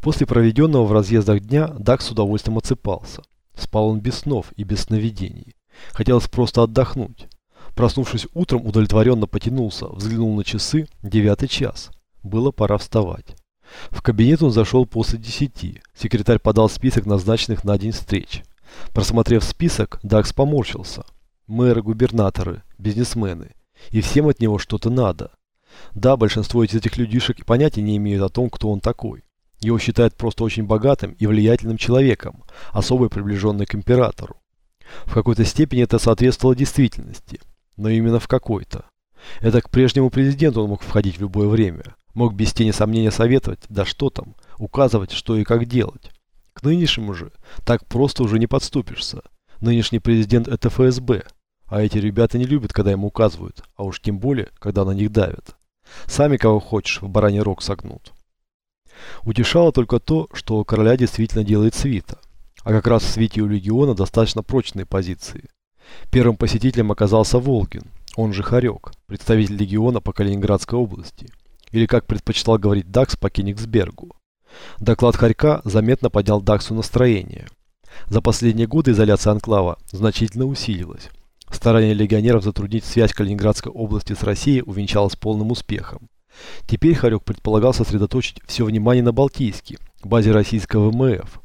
После проведенного в разъездах дня Дак с удовольствием отсыпался. Спал он без снов и без сновидений. Хотелось просто отдохнуть. Проснувшись утром, удовлетворенно потянулся, взглянул на часы, девятый час. Было пора вставать. В кабинет он зашел после десяти. Секретарь подал список назначенных на день встреч. Просмотрев список, Дакс поморщился. Мэры, губернаторы, бизнесмены. И всем от него что-то надо. Да, большинство из этих людишек понятия не имеют о том, кто он такой. Его считают просто очень богатым и влиятельным человеком, особо приближенный к императору. В какой-то степени это соответствовало действительности, но именно в какой-то. Это к прежнему президенту он мог входить в любое время, мог без тени сомнения советовать, да что там, указывать, что и как делать. К нынешнему же так просто уже не подступишься. Нынешний президент это ФСБ, а эти ребята не любят, когда им указывают, а уж тем более, когда на них давят. Сами кого хочешь в бараний рог согнут. Утешало только то, что короля действительно делает свита. А как раз в свите у легиона достаточно прочные позиции. Первым посетителем оказался Волгин, он же Харек, представитель легиона по Калининградской области. Или как предпочитал говорить Дакс по Кенигсбергу. Доклад Харька заметно поднял Даксу настроение. За последние годы изоляция анклава значительно усилилась. Старание легионеров затруднить связь Калининградской области с Россией увенчалось полным успехом. Теперь Харек предполагал сосредоточить все внимание на Балтийске, базе российского ВМФ.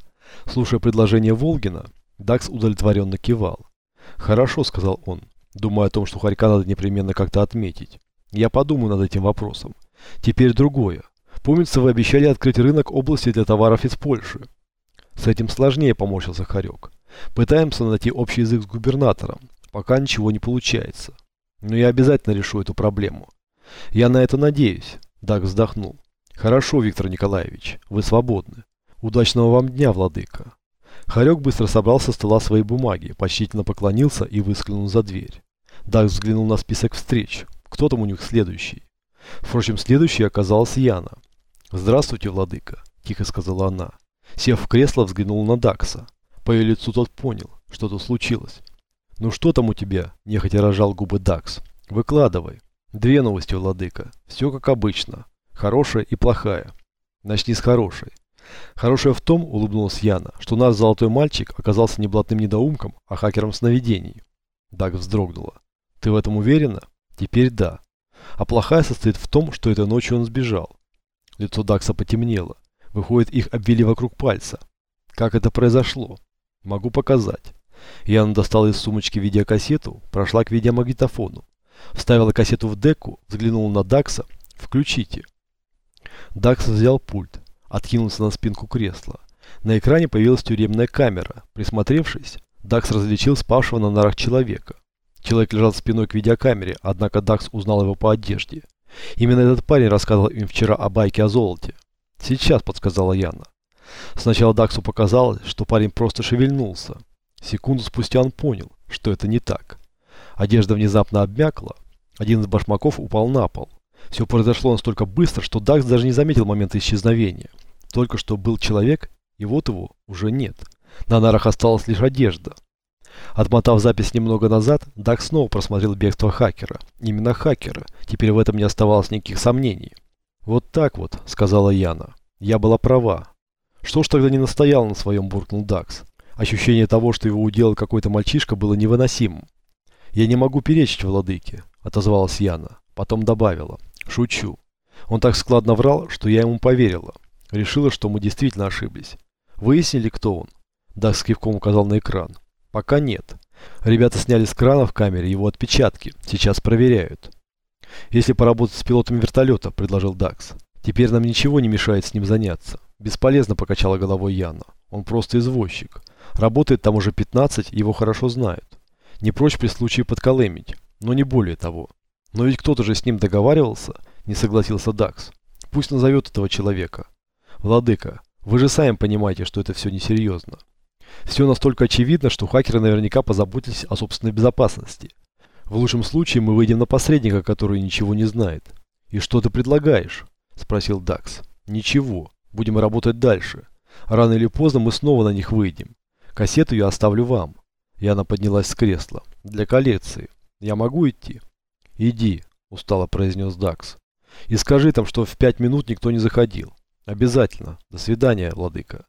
Слушая предложение Волгина, Дакс удовлетворенно кивал. «Хорошо», — сказал он, думая о том, что Харька надо непременно как-то отметить. «Я подумаю над этим вопросом. Теперь другое. Помнится, вы обещали открыть рынок области для товаров из Польши». С этим сложнее поморщился Харек. «Пытаемся найти общий язык с губернатором. Пока ничего не получается. Но я обязательно решу эту проблему. Я на это надеюсь. Даг вздохнул. Хорошо, Виктор Николаевич, вы свободны. Удачного вам дня, владыка. Харек быстро собрал со стола свои бумаги, почтительно поклонился и выскользнул за дверь. Даг взглянул на список встреч. Кто там у них следующий? Впрочем, следующей оказалась Яна. «Здравствуйте, владыка», – тихо сказала она. Сев в кресло, взглянул на Дакса. По ее лицу тот понял, что-то случилось. «Ну что там у тебя?» – нехотя рожал губы Дакс. «Выкладывай». Две новости, владыка. Все как обычно. Хорошая и плохая. Начни с хорошей. Хорошая в том, улыбнулась Яна, что наш золотой мальчик оказался не блатным недоумком, а хакером сновидений. Даг вздрогнула. Ты в этом уверена? Теперь да. А плохая состоит в том, что этой ночью он сбежал. Лицо Дакса потемнело. Выходит, их обвели вокруг пальца. Как это произошло? Могу показать. Яна достала из сумочки видеокассету, прошла к видеомагнитофону. Вставила кассету в деку, взглянула на Дакса. «Включите». Дакс взял пульт, откинулся на спинку кресла. На экране появилась тюремная камера. Присмотревшись, Дакс различил спавшего на нарах человека. Человек лежал спиной к видеокамере, однако Дакс узнал его по одежде. Именно этот парень рассказывал им вчера о байке о золоте. «Сейчас», — подсказала Яна. Сначала Даксу показалось, что парень просто шевельнулся. Секунду спустя он понял, что это не так. Одежда внезапно обмякла. Один из башмаков упал на пол. Все произошло настолько быстро, что Дакс даже не заметил момента исчезновения. Только что был человек, и вот его уже нет. На нарах осталась лишь одежда. Отмотав запись немного назад, Дакс снова просмотрел бегство хакера. Именно хакера. Теперь в этом не оставалось никаких сомнений. «Вот так вот», — сказала Яна. «Я была права». «Что ж тогда не настоял на своем?» – буркнул Дакс. Ощущение того, что его уделал какой-то мальчишка, было невыносимым. «Я не могу перечить владыке», — отозвалась Яна. Потом добавила. «Шучу. Он так складно врал, что я ему поверила. Решила, что мы действительно ошиблись. Выяснили, кто он?» Дак с кивком указал на экран. «Пока нет. Ребята сняли с крана в камере его отпечатки. Сейчас проверяют». «Если поработать с пилотом вертолета», — предложил Дакс. «Теперь нам ничего не мешает с ним заняться». Бесполезно покачала головой Яна. Он просто извозчик. Работает там уже 15, его хорошо знают. Не прочь при случае подколемить, но не более того. Но ведь кто-то же с ним договаривался, не согласился Дакс. Пусть назовет этого человека. Владыка, вы же сами понимаете, что это все несерьезно. Все настолько очевидно, что хакеры наверняка позаботились о собственной безопасности. В лучшем случае мы выйдем на посредника, который ничего не знает. И что ты предлагаешь? Спросил Дакс. Ничего. Будем работать дальше. Рано или поздно мы снова на них выйдем. Кассету я оставлю вам. И она поднялась с кресла. «Для коллекции. Я могу идти?» «Иди», – устало произнес Дакс. «И скажи там, что в пять минут никто не заходил. Обязательно. До свидания, владыка.